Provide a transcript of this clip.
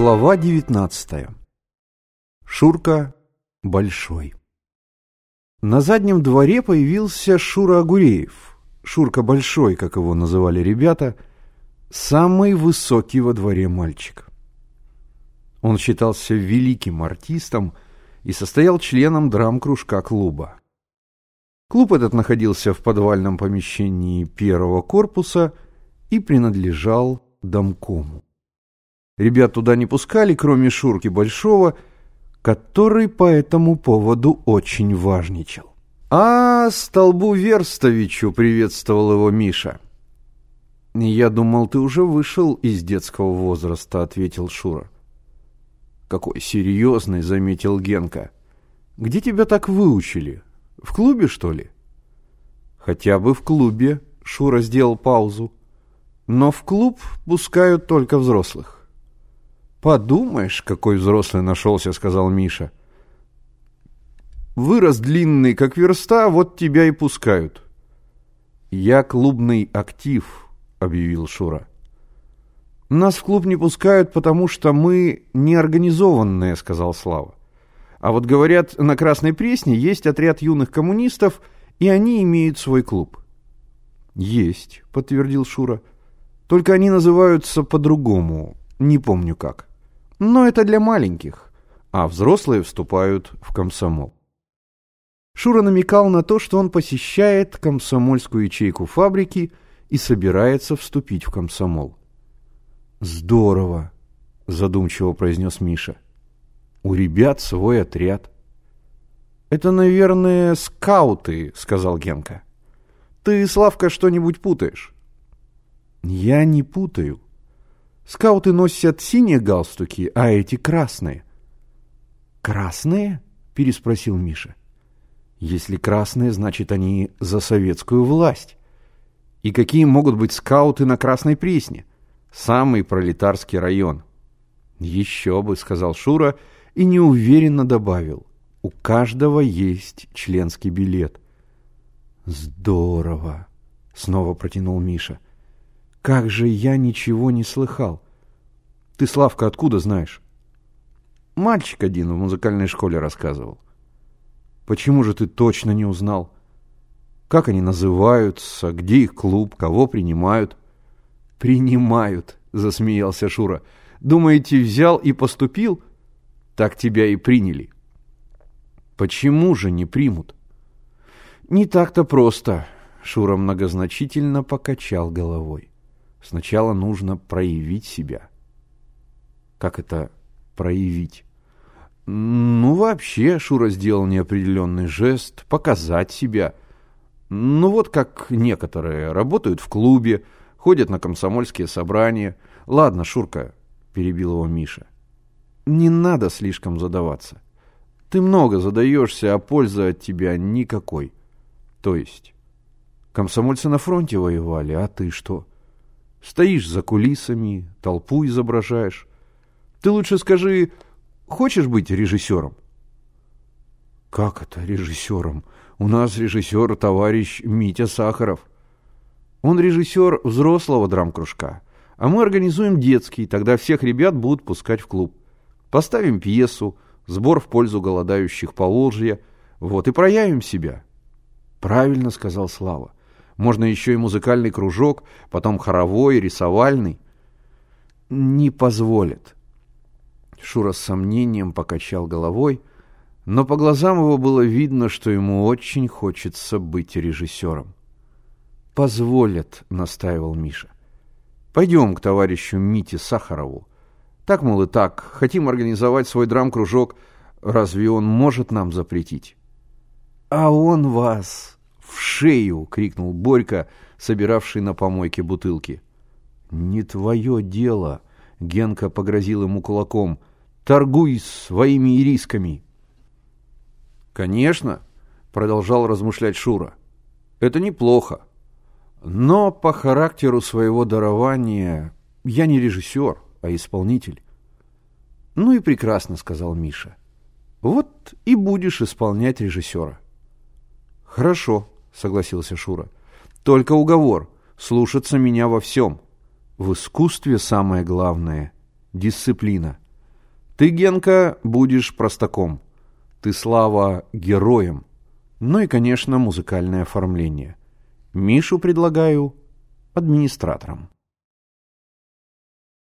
Глава 19. Шурка Большой. На заднем дворе появился Шура Агуреев. Шурка Большой, как его называли ребята, самый высокий во дворе мальчик. Он считался великим артистом и состоял членом драм-кружка клуба. Клуб этот находился в подвальном помещении первого корпуса и принадлежал домкому. Ребят туда не пускали, кроме Шурки Большого, который по этому поводу очень важничал. «А, столбу Верстовичу!» — приветствовал его Миша. «Я думал, ты уже вышел из детского возраста», — ответил Шура. «Какой серьезный», — заметил Генка. «Где тебя так выучили? В клубе, что ли?» «Хотя бы в клубе», — Шура сделал паузу. «Но в клуб пускают только взрослых». «Подумаешь, какой взрослый нашелся», — сказал Миша. «Вырос длинный, как верста, вот тебя и пускают». «Я клубный актив», — объявил Шура. «Нас в клуб не пускают, потому что мы неорганизованные», — сказал Слава. «А вот, говорят, на Красной Пресне есть отряд юных коммунистов, и они имеют свой клуб». «Есть», — подтвердил Шура. «Только они называются по-другому, не помню как». Но это для маленьких, а взрослые вступают в комсомол. Шура намекал на то, что он посещает комсомольскую ячейку фабрики и собирается вступить в комсомол. «Здорово!» – задумчиво произнес Миша. «У ребят свой отряд». «Это, наверное, скауты», – сказал Генка. «Ты, Славка, что-нибудь путаешь?» «Я не путаю», Скауты носят синие галстуки, а эти красные. «Красные?» – переспросил Миша. «Если красные, значит, они за советскую власть. И какие могут быть скауты на Красной Пресне? Самый пролетарский район». «Еще бы», – сказал Шура и неуверенно добавил. «У каждого есть членский билет». «Здорово», – снова протянул Миша. Как же я ничего не слыхал. Ты, Славка, откуда знаешь? Мальчик один в музыкальной школе рассказывал. Почему же ты точно не узнал? Как они называются, где их клуб, кого принимают? Принимают, засмеялся Шура. Думаете, взял и поступил? Так тебя и приняли. Почему же не примут? Не так-то просто, Шура многозначительно покачал головой. Сначала нужно проявить себя. Как это проявить? Ну, вообще, Шура сделал неопределенный жест, показать себя. Ну, вот как некоторые работают в клубе, ходят на комсомольские собрания. Ладно, Шурка, перебил его Миша. Не надо слишком задаваться. Ты много задаешься, а пользы от тебя никакой. То есть, комсомольцы на фронте воевали, а ты что? — Стоишь за кулисами, толпу изображаешь. Ты лучше скажи, хочешь быть режиссером? Как это режиссером? У нас режиссер товарищ Митя Сахаров. Он режиссер взрослого драм-кружка. А мы организуем детский, тогда всех ребят будут пускать в клуб. Поставим пьесу, сбор в пользу голодающих по Волжье. Вот и проявим себя. Правильно сказал Слава. Можно еще и музыкальный кружок, потом хоровой, рисовальный. Не позволит. Шура с сомнением покачал головой, но по глазам его было видно, что ему очень хочется быть режиссером. «Позволят», — настаивал Миша. «Пойдем к товарищу Мите Сахарову. Так, мол, и так, хотим организовать свой драм-кружок. Разве он может нам запретить?» «А он вас в шею!» — крикнул Борька, собиравший на помойке бутылки. «Не твое дело!» — Генка погрозил ему кулаком. «Торгуй своими ирисками!» «Конечно!» — продолжал размышлять Шура. «Это неплохо. Но по характеру своего дарования я не режиссер, а исполнитель». «Ну и прекрасно», — сказал Миша. «Вот и будешь исполнять режиссера». «Хорошо», согласился Шура. Только уговор слушаться меня во всем. В искусстве самое главное дисциплина. Ты, Генка, будешь простаком. Ты, Слава, героем. Ну и, конечно, музыкальное оформление. Мишу предлагаю администратором.